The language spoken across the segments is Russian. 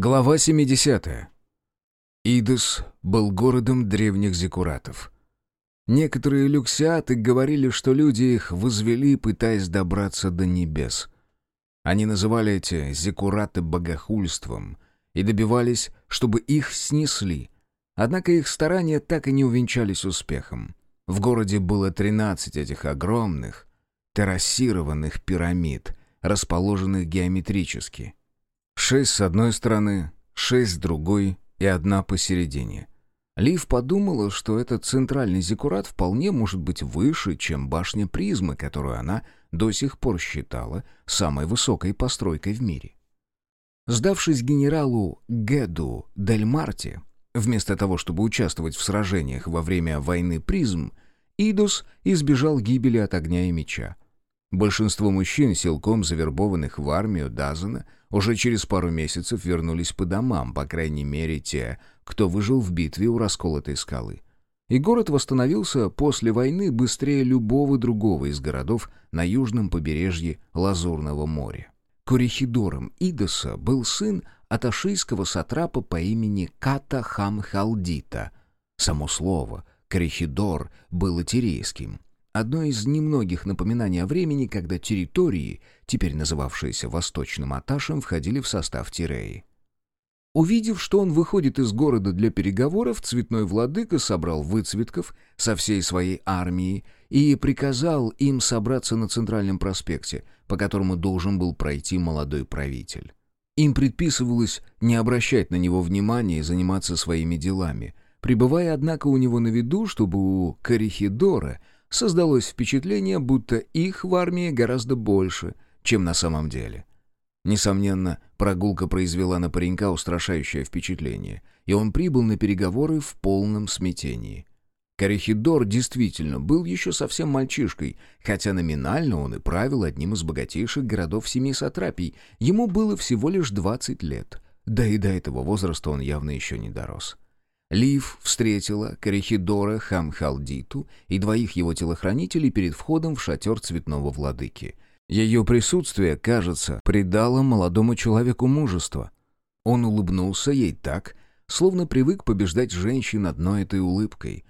Глава 70. Идос был городом древних зекуратов. Некоторые люксиаты говорили, что люди их возвели, пытаясь добраться до небес. Они называли эти зекураты богохульством и добивались, чтобы их снесли. Однако их старания так и не увенчались успехом. В городе было 13 этих огромных, террасированных пирамид, расположенных геометрически. Шесть с одной стороны, шесть с другой и одна посередине. Лив подумала, что этот центральный зиккурат вполне может быть выше, чем башня призмы, которую она до сих пор считала самой высокой постройкой в мире. Сдавшись генералу Геду Дель Марте, вместо того, чтобы участвовать в сражениях во время войны призм, Идус избежал гибели от огня и меча. Большинство мужчин, силком завербованных в армию Дазена, уже через пару месяцев вернулись по домам, по крайней мере те, кто выжил в битве у расколотой скалы. И город восстановился после войны быстрее любого другого из городов на южном побережье Лазурного моря. Корихидором Идоса был сын аташийского сатрапа по имени Ката Хамхалдита. Само слово «корихидор» было тирейским — Одно из немногих напоминаний о времени, когда территории, теперь называвшиеся Восточным Аташем, входили в состав Тиреи. Увидев, что он выходит из города для переговоров, цветной владыка собрал выцветков со всей своей армией и приказал им собраться на Центральном проспекте, по которому должен был пройти молодой правитель. Им предписывалось не обращать на него внимания и заниматься своими делами, пребывая, однако, у него на виду, чтобы у Корихидора — создалось впечатление, будто их в армии гораздо больше, чем на самом деле. Несомненно, прогулка произвела на паренька устрашающее впечатление, и он прибыл на переговоры в полном смятении. Корехидор действительно был еще совсем мальчишкой, хотя номинально он и правил одним из богатейших городов семи сатрапий. Ему было всего лишь 20 лет, да и до этого возраста он явно еще не дорос. Лив встретила Корихидора Хамхалдиту и двоих его телохранителей перед входом в шатер цветного владыки. Ее присутствие, кажется, придало молодому человеку мужество. Он улыбнулся ей так, словно привык побеждать женщин одной этой улыбкой.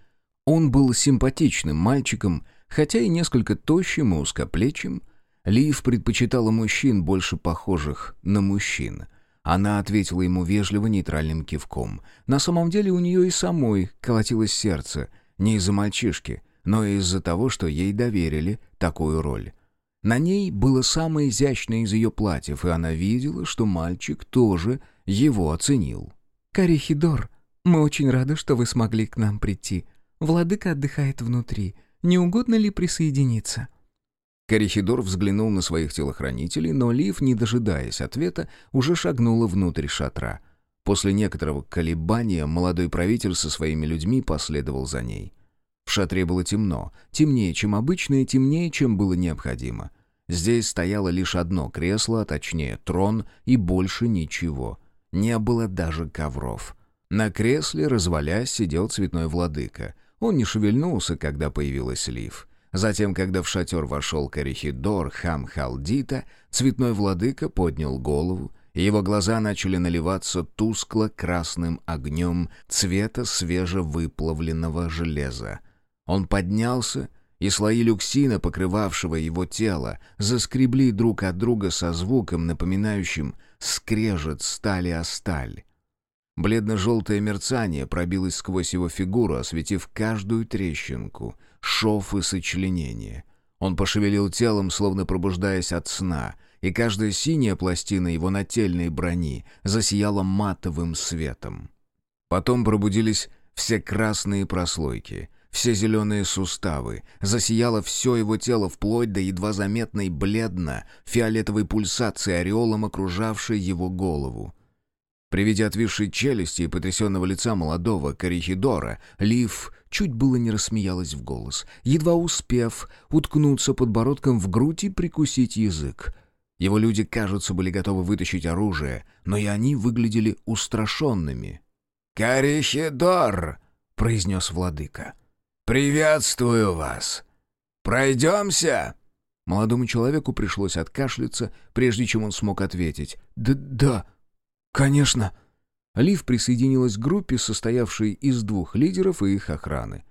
Он был симпатичным мальчиком, хотя и несколько тощим и узкоплечим. Лив предпочитала мужчин, больше похожих на мужчин — она ответила ему вежливо нейтральным кивком. На самом деле у нее и самой колотилось сердце, не из-за мальчишки, но из-за того, что ей доверили такую роль. На ней было самое изящное из ее платьев, и она видела, что мальчик тоже его оценил. «Карихидор, мы очень рады, что вы смогли к нам прийти. Владыка отдыхает внутри. Не угодно ли присоединиться?» Корихидор взглянул на своих телохранителей, но Лив, не дожидаясь ответа, уже шагнула внутрь шатра. После некоторого колебания молодой правитель со своими людьми последовал за ней. В шатре было темно, темнее, чем обычно, и темнее, чем было необходимо. Здесь стояло лишь одно кресло, а точнее трон, и больше ничего. Не было даже ковров. На кресле, развалясь, сидел цветной владыка. Он не шевельнулся, когда появилась Лив. Затем, когда в шатер вошел Корихидор Хамхалдита, цветной владыка поднял голову, и его глаза начали наливаться тускло-красным огнем цвета свежевыплавленного железа. Он поднялся, и слои люксина, покрывавшего его тело, заскребли друг от друга со звуком, напоминающим скрежет стали о сталь. Бледно-желтое мерцание пробилось сквозь его фигуру, осветив каждую трещинку — шов и сочленение. Он пошевелил телом, словно пробуждаясь от сна, и каждая синяя пластина его нательной брони засияла матовым светом. Потом пробудились все красные прослойки, все зеленые суставы, засияло все его тело вплоть до едва заметной бледно-фиолетовой пульсации ореолом, окружавшей его голову. При виде отвисшей челюсти и потрясенного лица молодого Корихидора, Лив чуть было не рассмеялась в голос, едва успев уткнуться подбородком в грудь и прикусить язык. Его люди, кажется, были готовы вытащить оружие, но и они выглядели устрашенными. «Корихидор!» — произнес владыка. «Приветствую вас! Пройдемся!» Молодому человеку пришлось откашляться, прежде чем он смог ответить. «Да, да, «Конечно». Лив присоединилась к группе, состоявшей из двух лидеров и их охраны.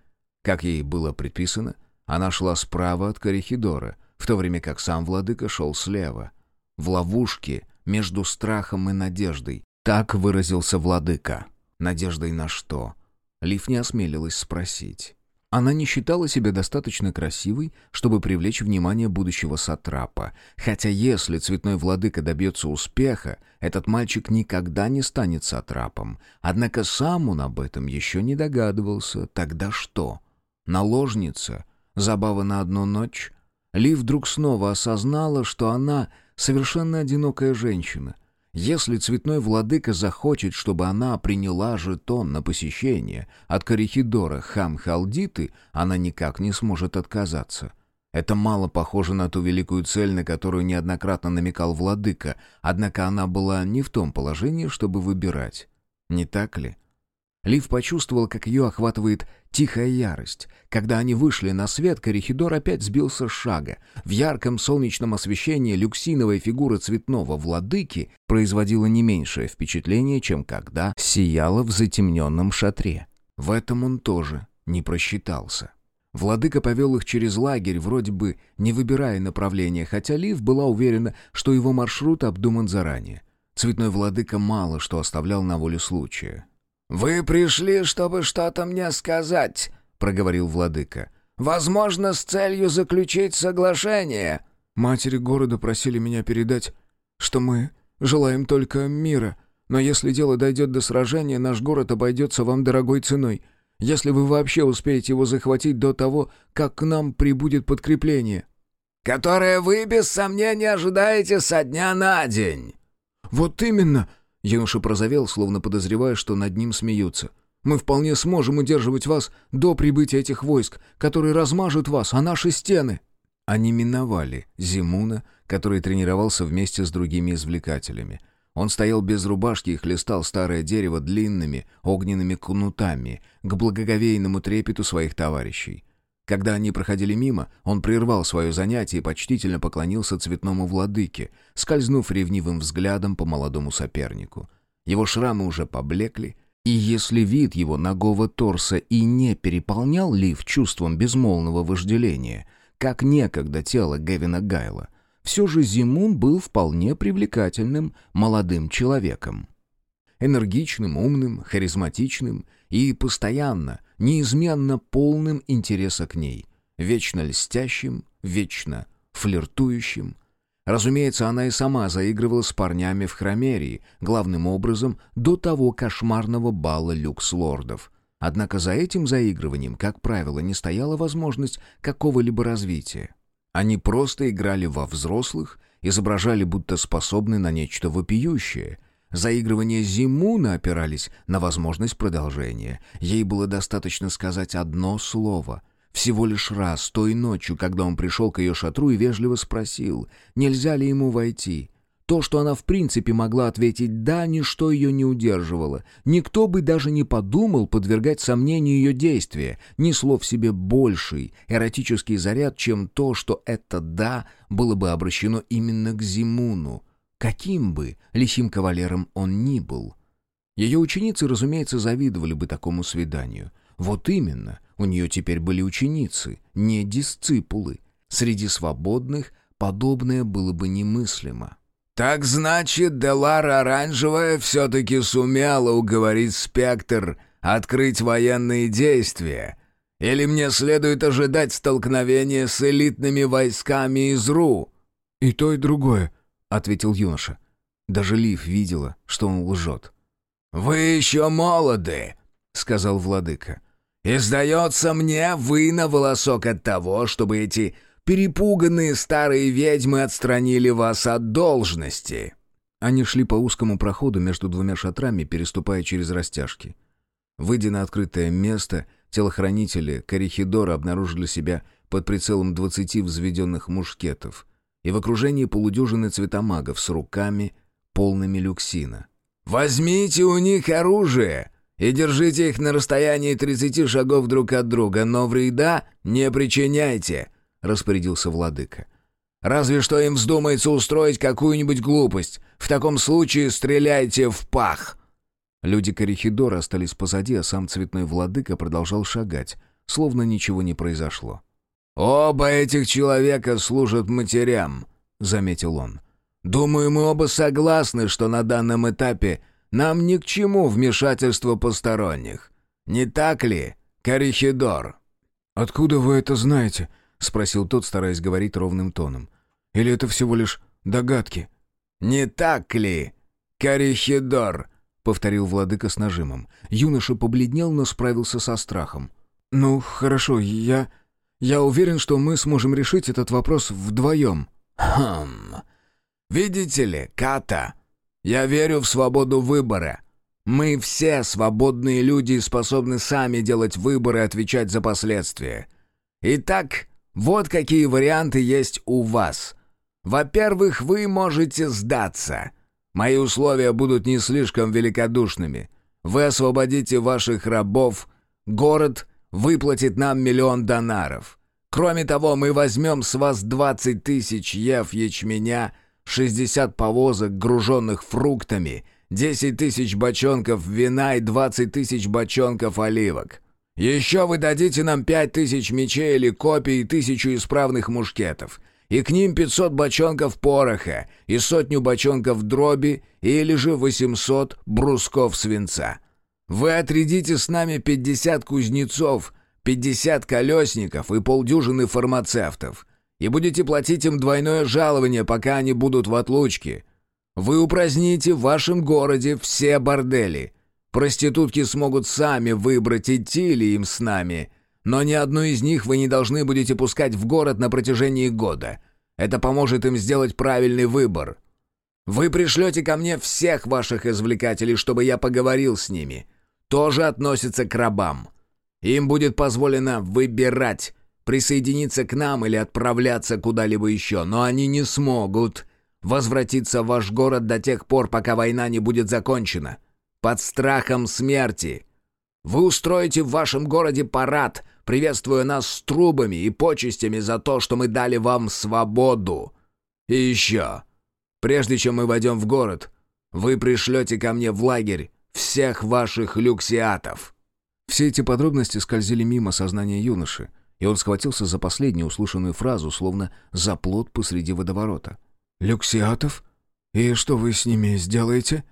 Как ей было предписано, она шла справа от Корихидора, в то время как сам владыка шел слева. В ловушке между страхом и надеждой. Так выразился владыка. Надеждой на что? Лив не осмелилась спросить. Она не считала себя достаточно красивой, чтобы привлечь внимание будущего сатрапа, хотя если цветной владыка добьется успеха, этот мальчик никогда не станет сатрапом. Однако сам он об этом еще не догадывался. Тогда что? Наложница? Забава на одну ночь? Ли вдруг снова осознала, что она совершенно одинокая женщина — если цветной владыка захочет, чтобы она приняла жетон на посещение от Корихидора Хам-Халдиты, она никак не сможет отказаться. Это мало похоже на ту великую цель, на которую неоднократно намекал владыка, однако она была не в том положении, чтобы выбирать. Не так ли? Лив почувствовал, как ее охватывает тихая ярость. Когда они вышли на свет, Корихидор опять сбился с шага. В ярком солнечном освещении люксиновая фигура цветного владыки производила не меньшее впечатление, чем когда сияла в затемненном шатре. В этом он тоже не просчитался. Владыка повел их через лагерь, вроде бы не выбирая направления, хотя Лив была уверена, что его маршрут обдуман заранее. Цветной владыка мало что оставлял на волю случая. «Вы пришли, чтобы что-то мне сказать», — проговорил владыка. «Возможно, с целью заключить соглашение». «Матери города просили меня передать, что мы желаем только мира, но если дело дойдет до сражения, наш город обойдется вам дорогой ценой, если вы вообще успеете его захватить до того, как к нам прибудет подкрепление». «Которое вы, без сомнения, ожидаете со дня на день». «Вот именно», Юноша прозовел, словно подозревая, что над ним смеются. «Мы вполне сможем удерживать вас до прибытия этих войск, которые размажут вас, а наши стены». Они миновали Зимуна, который тренировался вместе с другими извлекателями. Он стоял без рубашки и хлестал старое дерево длинными огненными кнутами к благоговейному трепету своих товарищей. Когда они проходили мимо, он прервал свое занятие и почтительно поклонился цветному владыке, скользнув ревнивым взглядом по молодому сопернику. Его шрамы уже поблекли, и если вид его нагого торса и не переполнял Лив чувством безмолвного вожделения, как некогда тело Гевина Гайла, все же Зимун был вполне привлекательным молодым человеком. Энергичным, умным, харизматичным и постоянно, неизменно полным интереса к ней, вечно льстящим, вечно флиртующим. Разумеется, она и сама заигрывала с парнями в Хромерии, главным образом до того кошмарного бала люкс-лордов. Однако за этим заигрыванием, как правило, не стояла возможность какого-либо развития. Они просто играли во взрослых, изображали, будто способны на нечто вопиющее — Заигрывания Зимуна опирались на возможность продолжения. Ей было достаточно сказать одно слово. Всего лишь раз, той ночью, когда он пришел к ее шатру и вежливо спросил, нельзя ли ему войти. То, что она в принципе могла ответить «да», ничто ее не удерживало. Никто бы даже не подумал подвергать сомнению ее действия, несло в себе больший эротический заряд, чем то, что это «да» было бы обращено именно к Зимуну каким бы лисим кавалером он ни был. Ее ученицы, разумеется, завидовали бы такому свиданию. Вот именно, у нее теперь были ученицы, не дисципулы. Среди свободных подобное было бы немыслимо. «Так значит, Делара Оранжевая все-таки сумела уговорить Спектр открыть военные действия? Или мне следует ожидать столкновения с элитными войсками из РУ?» «И то, и другое», — ответил юноша. Даже Лив видела, что он лжет. «Вы еще молоды», — сказал владыка. «И сдается мне, вы на волосок от того, чтобы эти перепуганные старые ведьмы отстранили вас от должности». Они шли по узкому проходу между двумя шатрами, переступая через растяжки. Выйдя на открытое место, телохранители Корихидора обнаружили себя под прицелом двадцати взведенных мушкетов — и в окружении полудюжины цветомагов с руками, полными люксина. «Возьмите у них оружие и держите их на расстоянии 30 шагов друг от друга, но вреда не причиняйте», — распорядился владыка. Разве что им вздумается устроить какую-нибудь глупость. В таком случае стреляйте в пах!» Люди Корихидора остались позади, а сам цветной владыка продолжал шагать, словно ничего не произошло. «Оба этих человека служат матерям», — заметил он. «Думаю, мы оба согласны, что на данном этапе нам ни к чему вмешательство посторонних. Не так ли, Корихидор?» «Откуда вы это знаете?» — спросил тот, стараясь говорить ровным тоном. «Или это всего лишь догадки?» «Не так ли, Корихидор?» — повторил владыка с нажимом. Юноша побледнел, но справился со страхом. «Ну, хорошо, я... я уверен, что мы сможем решить этот вопрос вдвоем». «Хм... Видите ли, Ката, я верю в свободу выбора. Мы все свободные люди и способны сами делать выборы и отвечать за последствия. Итак, вот какие варианты есть у вас. Во-первых, вы можете сдаться. Мои условия будут не слишком великодушными. Вы освободите ваших рабов, город выплатит нам миллион донаров. Кроме того, мы возьмем с вас 20 тысяч ев ячменя – 60 повозок, груженных фруктами, 10 тысяч бочонков вина и 20 тысяч бочонков оливок. Еще вы дадите нам 5 тысяч мечей или копий и тысячу исправных мушкетов, и к ним 500 бочонков пороха и сотню бочонков дроби или же 800 брусков свинца. Вы отрядите с нами 50 кузнецов, 50 колесников и полдюжины фармацевтов и будете платить им двойное жалование, пока они будут в отлучке. Вы упраздните в вашем городе все бордели. Проститутки смогут сами выбрать, идти ли им с нами, но ни одну из них вы не должны будете пускать в город на протяжении года. Это поможет им сделать правильный выбор. Вы пришлете ко мне всех ваших извлекателей, чтобы я поговорил с ними. Тоже относится к рабам. Им будет позволено выбирать, присоединиться к нам или отправляться куда-либо еще, но они не смогут возвратиться в ваш город до тех пор, пока война не будет закончена. Под страхом смерти. Вы устроите в вашем городе парад, приветствуя нас с трубами и почестями за то, что мы дали вам свободу. И еще, прежде чем мы войдем в город, вы пришлете ко мне в лагерь всех ваших люксиатов». Все эти подробности скользили мимо сознания юноши, и он схватился за последнюю услышанную фразу, словно за плод посреди водоворота. «Люксиатов? И что вы с ними сделаете?»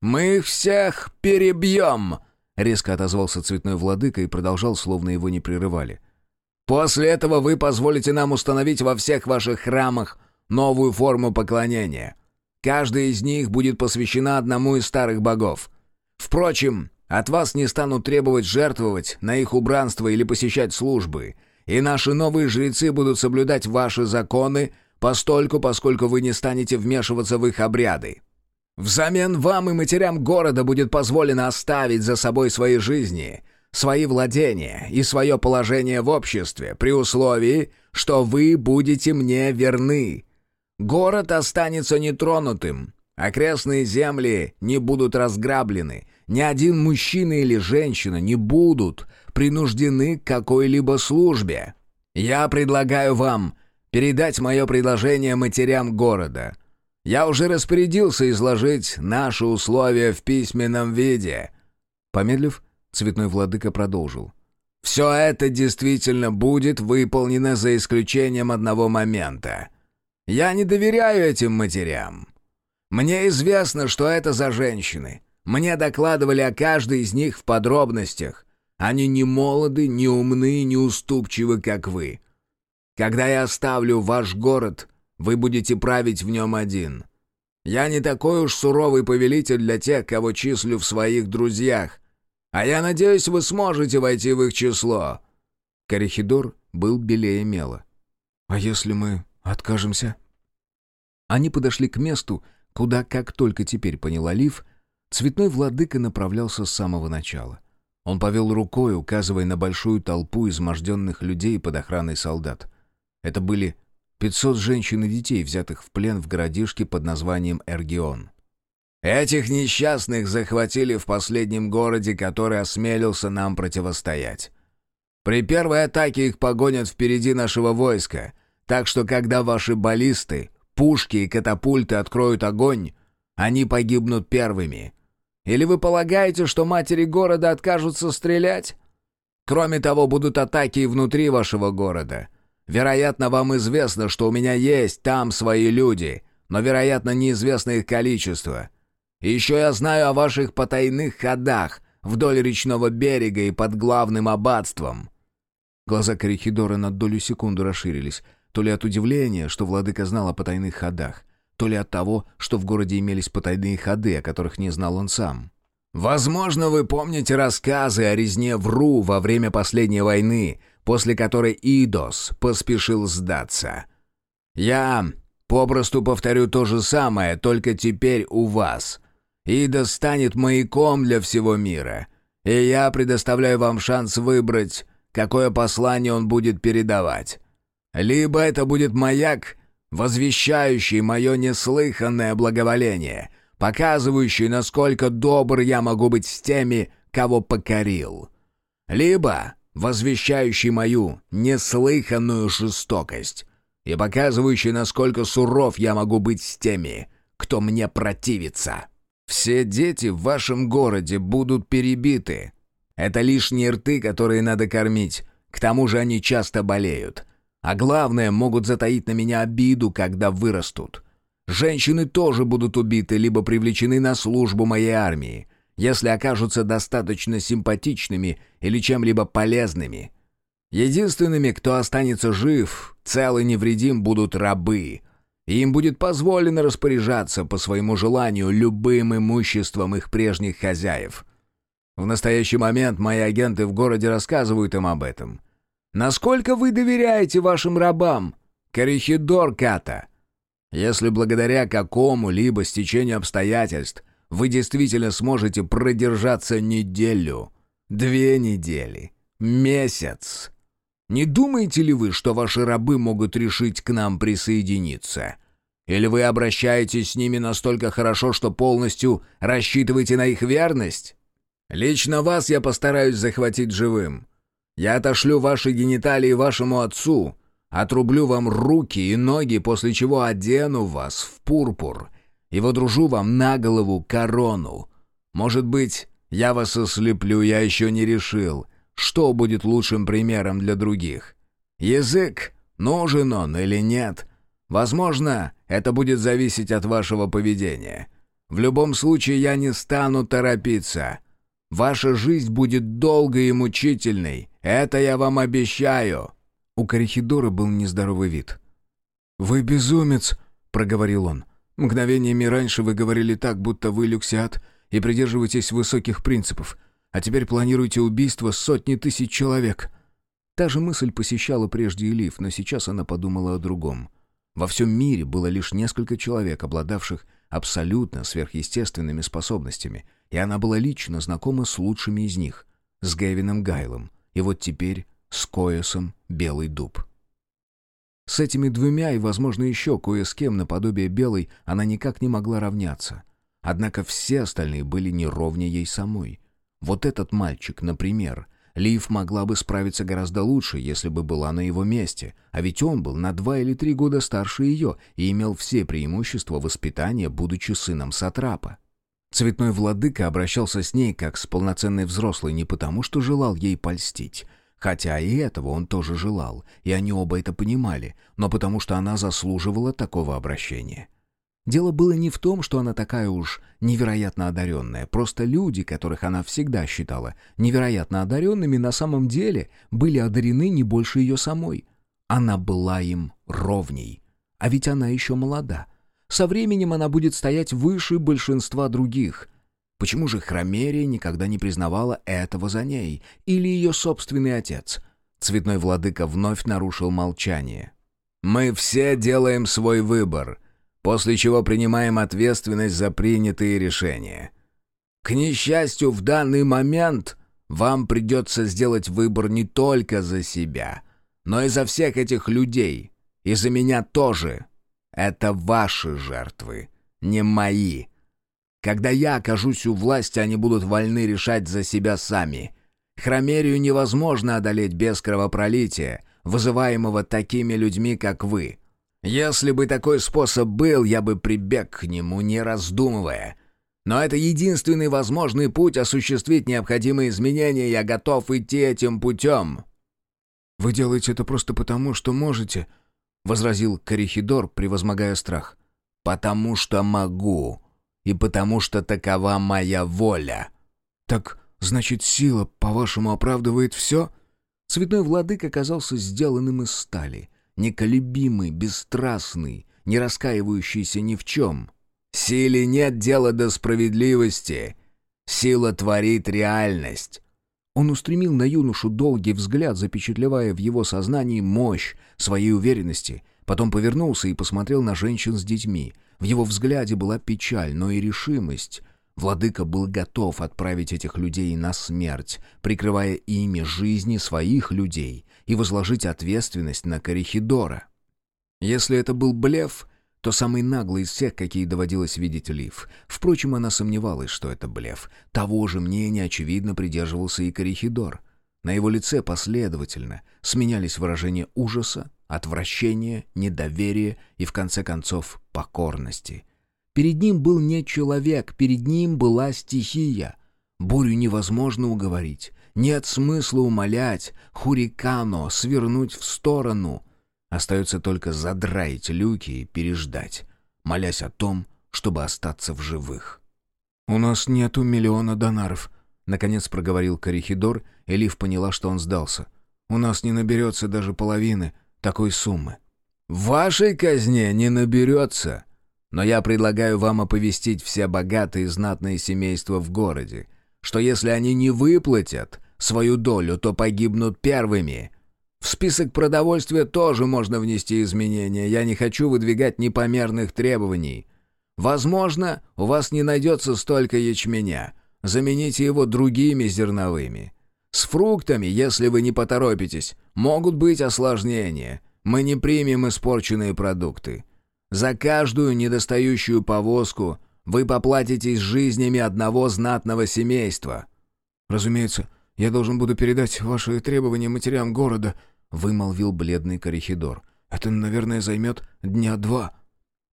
«Мы их всех перебьем!» — резко отозвался цветной владыка и продолжал, словно его не прерывали. «После этого вы позволите нам установить во всех ваших храмах новую форму поклонения. Каждая из них будет посвящена одному из старых богов. Впрочем, от вас не станут требовать жертвовать на их убранство или посещать службы — и наши новые жрецы будут соблюдать ваши законы постольку, поскольку вы не станете вмешиваться в их обряды. Взамен вам и матерям города будет позволено оставить за собой свои жизни, свои владения и свое положение в обществе, при условии, что вы будете мне верны. Город останется нетронутым, окрестные земли не будут разграблены, ни один мужчина или женщина не будут принуждены к какой-либо службе. Я предлагаю вам передать мое предложение матерям города. Я уже распорядился изложить наши условия в письменном виде». Помедлив, цветной владыка продолжил. «Все это действительно будет выполнено за исключением одного момента. Я не доверяю этим матерям. Мне известно, что это за женщины. Мне докладывали о каждой из них в подробностях. Они не молоды, не умны, не уступчивы, как вы. Когда я оставлю ваш город, вы будете править в нем один. Я не такой уж суровый повелитель для тех, кого числю в своих друзьях. А я надеюсь, вы сможете войти в их число». Корихидор был белее мела. «А если мы откажемся?» Они подошли к месту, куда, как только теперь поняла Лив, цветной владыка направлялся с самого начала. Он повел рукой, указывая на большую толпу изможденных людей под охраной солдат. Это были 500 женщин и детей, взятых в плен в городишке под названием Эргион. «Этих несчастных захватили в последнем городе, который осмелился нам противостоять. При первой атаке их погонят впереди нашего войска, Так что, когда ваши баллисты, пушки и катапульты откроют огонь, они погибнут первыми. Или вы полагаете, что матери города откажутся стрелять? Кроме того, будут атаки и внутри вашего города. Вероятно, вам известно, что у меня есть там свои люди, но, вероятно, неизвестно их количество. И еще я знаю о ваших потайных ходах вдоль речного берега и под главным аббатством». Глаза Корихидора на долю секунды расширились, то ли от удивления, что владыка знал о потайных ходах, то ли от того, что в городе имелись потайные ходы, о которых не знал он сам. Возможно, вы помните рассказы о резне в Ру во время последней войны, после которой Идос поспешил сдаться. Я попросту повторю то же самое, только теперь у вас. Идос станет маяком для всего мира, и я предоставляю вам шанс выбрать, какое послание он будет передавать. Либо это будет маяк, возвещающий мое неслыханное благоволение — показывающий, насколько добр я могу быть с теми, кого покорил. Либо возвещающий мою неслыханную жестокость и показывающий, насколько суров я могу быть с теми, кто мне противится. Все дети в вашем городе будут перебиты. Это лишние рты, которые надо кормить. К тому же они часто болеют. А главное, могут затаить на меня обиду, когда вырастут. Женщины тоже будут убиты, либо привлечены на службу моей армии, если окажутся достаточно симпатичными или чем-либо полезными. Единственными, кто останется жив, цел и невредим, будут рабы, и им будет позволено распоряжаться по своему желанию любым имуществом их прежних хозяев. В настоящий момент мои агенты в городе рассказывают им об этом. Насколько вы доверяете вашим рабам? Корихидор Ката — если благодаря какому-либо стечению обстоятельств вы действительно сможете продержаться неделю, две недели, месяц, не думаете ли вы, что ваши рабы могут решить к нам присоединиться? Или вы обращаетесь с ними настолько хорошо, что полностью рассчитываете на их верность? Лично вас я постараюсь захватить живым. Я отошлю ваши гениталии вашему отцу, Отрублю вам руки и ноги, после чего одену вас в пурпур и водружу вам на голову корону. Может быть, я вас ослеплю, я еще не решил, что будет лучшим примером для других. Язык, нужен он или нет, возможно, это будет зависеть от вашего поведения. В любом случае я не стану торопиться. Ваша жизнь будет долгой и мучительной, это я вам обещаю». У Корихидора был нездоровый вид. «Вы безумец!» — проговорил он. «Мгновениями раньше вы говорили так, будто вы люксиат и придерживаетесь высоких принципов, а теперь планируете убийство сотни тысяч человек». Та же мысль посещала прежде Элиф, но сейчас она подумала о другом. Во всем мире было лишь несколько человек, обладавших абсолютно сверхъестественными способностями, и она была лично знакома с лучшими из них, с Гэвином Гайлом. И вот теперь с Коэсом Белый Дуб. С этими двумя и, возможно, еще кое с кем наподобие Белой она никак не могла равняться. Однако все остальные были не ровнее ей самой. Вот этот мальчик, например, Лив могла бы справиться гораздо лучше, если бы была на его месте, а ведь он был на два или три года старше ее и имел все преимущества воспитания, будучи сыном Сатрапа. Цветной владыка обращался с ней как с полноценной взрослой не потому, что желал ей польстить, Хотя и этого он тоже желал, и они оба это понимали, но потому что она заслуживала такого обращения. Дело было не в том, что она такая уж невероятно одаренная, просто люди, которых она всегда считала невероятно одаренными, на самом деле были одарены не больше ее самой. Она была им ровней. А ведь она еще молода. Со временем она будет стоять выше большинства других — Почему же Хромерия никогда не признавала этого за ней? Или ее собственный отец? Цветной владыка вновь нарушил молчание. «Мы все делаем свой выбор, после чего принимаем ответственность за принятые решения. К несчастью, в данный момент вам придется сделать выбор не только за себя, но и за всех этих людей, и за меня тоже. Это ваши жертвы, не мои». Когда я окажусь у власти, они будут вольны решать за себя сами. Хромерию невозможно одолеть без кровопролития. вызываемого такими людьми, как вы. Если бы такой способ был, я бы прибег к нему, не раздумывая. Но это единственный возможный путь осуществить необходимые изменения, я готов идти этим путем». «Вы делаете это просто потому, что можете», — возразил Корихидор, превозмогая страх. «Потому что могу, и потому что такова моя воля». «Так, значит, сила, по-вашему, оправдывает все?» Цветной владык оказался сделанным из стали, неколебимый, бесстрастный, не раскаивающийся ни в чем. «Силе нет дела до справедливости. Сила творит реальность». Он устремил на юношу долгий взгляд, запечатлевая в его сознании мощь своей уверенности, потом повернулся и посмотрел на женщин с детьми. В его взгляде была печаль, но и решимость. Владыка был готов отправить этих людей на смерть, прикрывая ими жизни своих людей, и возложить ответственность на Корихидора. Если это был блеф, то самый наглый из всех, какие доводилось видеть Лив. Впрочем, она сомневалась, что это блеф. Того же мнения, очевидно, придерживался и Корихидор. На его лице последовательно сменялись выражения ужаса, отвращения, недоверия и, в конце концов, покорности. Перед ним был не человек, перед ним была стихия. Бурю невозможно уговорить. Нет смысла умолять Хурикано свернуть в сторону. Остается только задраить люки и переждать, молясь о том, чтобы остаться в живых. «У нас нету миллиона донаров», — наконец проговорил Корихидор, и Лив поняла, что он сдался. «У нас не наберется даже половины такой суммы». «В вашей казне не наберется», но я предлагаю вам оповестить все богатые и знатные семейства в городе, что если они не выплатят свою долю, то погибнут первыми. В список продовольствия тоже можно внести изменения. Я не хочу выдвигать непомерных требований. Возможно, у вас не найдется столько ячменя. Замените его другими зерновыми. С фруктами, если вы не поторопитесь, могут быть осложнения. Мы не примем испорченные продукты. За каждую недостающую повозку вы поплатитесь жизнями одного знатного семейства». «Разумеется, я должен буду передать ваши требования матерям города», — вымолвил бледный Корихидор. «Это, наверное, займет дня два».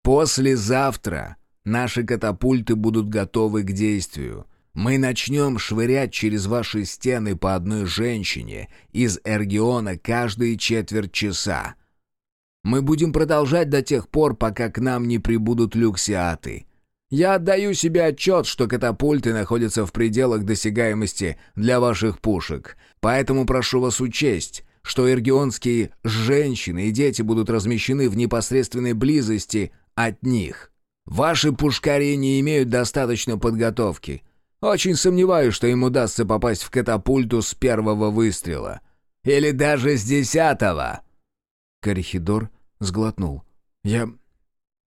«Послезавтра наши катапульты будут готовы к действию. Мы начнем швырять через ваши стены по одной женщине из Эргиона каждые четверть часа. Мы будем продолжать до тех пор, пока к нам не прибудут люксиаты. Я отдаю себе отчет, что катапульты находятся в пределах досягаемости для ваших пушек, поэтому прошу вас учесть, что эргионские женщины и дети будут размещены в непосредственной близости от них. Ваши пушкари не имеют достаточно подготовки. Очень сомневаюсь, что им удастся попасть в катапульту с первого выстрела. Или даже с десятого. Корихидор сглотнул. «Я...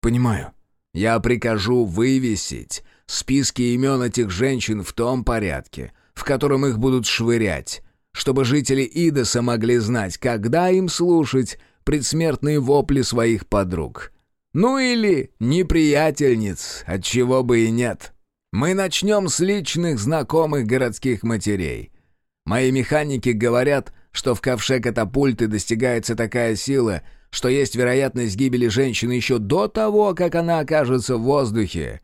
понимаю». «Я прикажу вывесить списки имен этих женщин в том порядке, в котором их будут швырять, чтобы жители Идоса могли знать, когда им слушать предсмертные вопли своих подруг. Ну или неприятельниц, от чего бы и нет. Мы начнем с личных знакомых городских матерей. Мои механики говорят, что в ковше катапульты достигается такая сила, что есть вероятность гибели женщины еще до того, как она окажется в воздухе.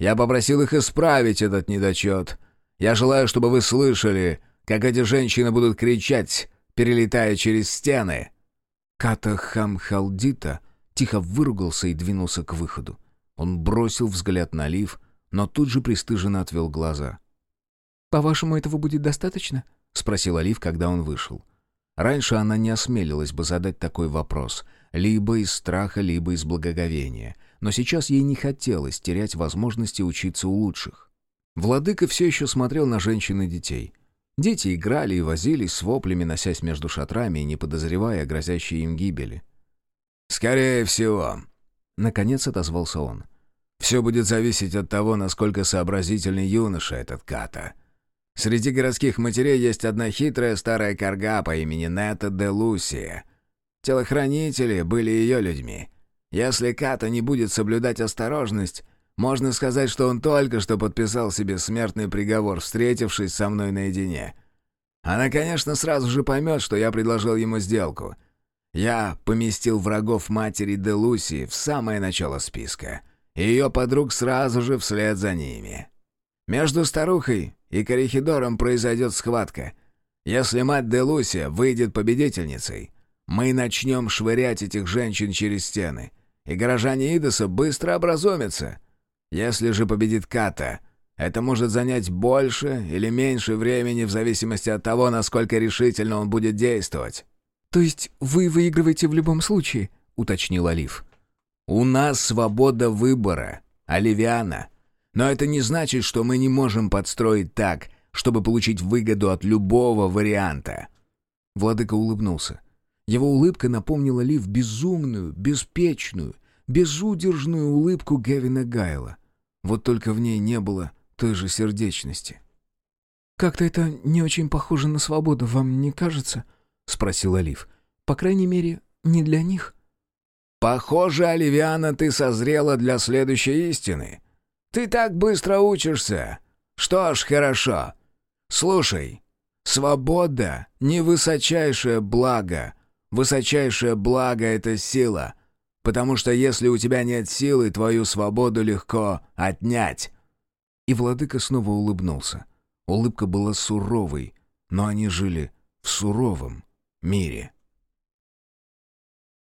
Я попросил их исправить этот недочет. Я желаю, чтобы вы слышали, как эти женщины будут кричать, перелетая через стены». Ката Хамхалдита тихо выругался и двинулся к выходу. Он бросил взгляд на Лив, но тут же пристыженно отвел глаза. «По-вашему, этого будет достаточно?» — спросил Лив, когда он вышел. Раньше она не осмелилась бы задать такой вопрос, либо из страха, либо из благоговения. Но сейчас ей не хотелось терять возможности учиться у лучших. Владыка все еще смотрел на женщин и детей. Дети играли и возились с воплями, носясь между шатрами и не подозревая о грозящей им гибели. «Скорее всего», — наконец отозвался он. «Все будет зависеть от того, насколько сообразительный юноша этот Ката. Среди городских матерей есть одна хитрая старая корга по имени Нета де Лусия. Телохранители были ее людьми. Если Ката не будет соблюдать осторожность, можно сказать, что он только что подписал себе смертный приговор, встретившись со мной наедине. Она, конечно, сразу же поймет, что я предложил ему сделку. Я поместил врагов матери Делуси в самое начало списка, ее подруг сразу же вслед за ними. Между старухой и Корихидором произойдет схватка. Если мать Делуси выйдет победительницей, мы начнем швырять этих женщин через стены, и горожане Идоса быстро образумятся. Если же победит Ката, это может занять больше или меньше времени в зависимости от того, насколько решительно он будет действовать. «То есть вы выигрываете в любом случае?» — уточнил Олив. «У нас свобода выбора, Оливиана. Но это не значит, что мы не можем подстроить так, чтобы получить выгоду от любого варианта». Владыка улыбнулся. Его улыбка напомнила Лив безумную, беспечную, безудержную улыбку Гевина Гайла. Вот только в ней не было той же сердечности. «Как-то это не очень похоже на свободу, вам не кажется?» — спросил Олив. «По крайней мере, не для них». «Похоже, Оливиана, ты созрела для следующей истины. Ты так быстро учишься. Что ж, хорошо. Слушай, свобода — не высочайшее благо. Высочайшее благо — это сила. Потому что если у тебя нет силы, твою свободу легко отнять». И владыка снова улыбнулся. Улыбка была суровой, но они жили в суровом мире.